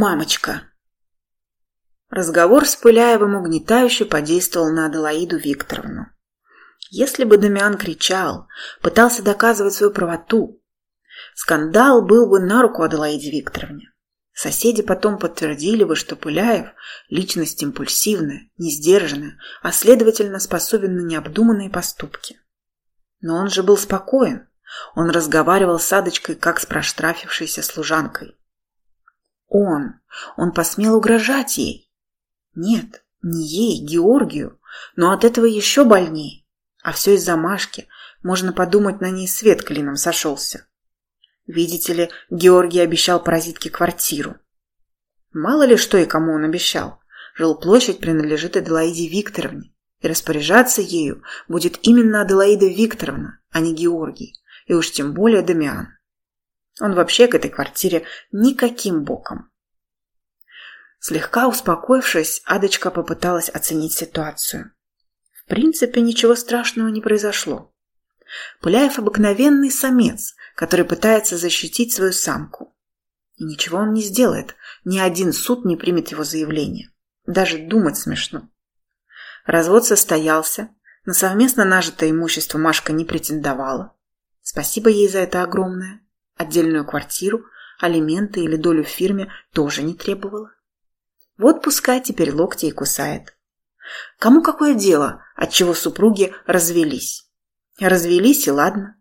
Мамочка. Разговор с Пыляевым угнетающе подействовал на Аделаиду Викторовну. Если бы Дамиан кричал, пытался доказывать свою правоту, скандал был бы на руку Аделаиде Викторовне. Соседи потом подтвердили бы, что Пыляев – личность импульсивная, несдержанная, а следовательно способен на необдуманные поступки. Но он же был спокоен. Он разговаривал с Адочкой, как с проштрафившейся служанкой. Он, он посмел угрожать ей. Нет, не ей, Георгию, но от этого еще больнее. А все из-за Машки. Можно подумать, на ней свет клином сошелся. Видите ли, Георгий обещал паразитке квартиру. Мало ли что и кому он обещал. Жилплощадь принадлежит Аделаиде Викторовне, и распоряжаться ею будет именно Аделаида Викторовна, а не Георгий, и уж тем более Дамиан. Он вообще к этой квартире никаким боком. Слегка успокоившись, Адочка попыталась оценить ситуацию. В принципе, ничего страшного не произошло. Пыляев обыкновенный самец, который пытается защитить свою самку. И ничего он не сделает, ни один суд не примет его заявление. Даже думать смешно. Развод состоялся, на совместно нажитое имущество Машка не претендовала. Спасибо ей за это огромное. Отдельную квартиру, алименты или долю в фирме тоже не требовала. Вот пускай теперь локти и кусает. Кому какое дело, от чего супруги развелись? Развелись и ладно.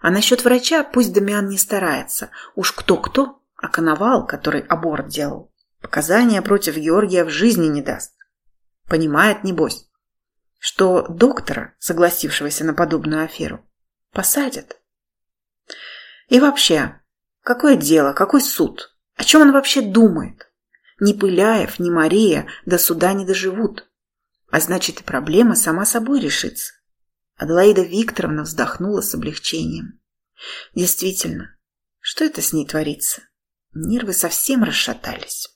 А насчет врача пусть Дамиан не старается. Уж кто-кто, а Коновал, который аборт делал, показания против Георгия в жизни не даст. Понимает, небось, что доктора, согласившегося на подобную аферу, посадят. И вообще, какое дело, какой суд? О чем он вообще думает? Ни Пыляев, ни Мария до суда не доживут. А значит, и проблема сама собой решится. Аделаида Викторовна вздохнула с облегчением. Действительно, что это с ней творится? Нервы совсем расшатались.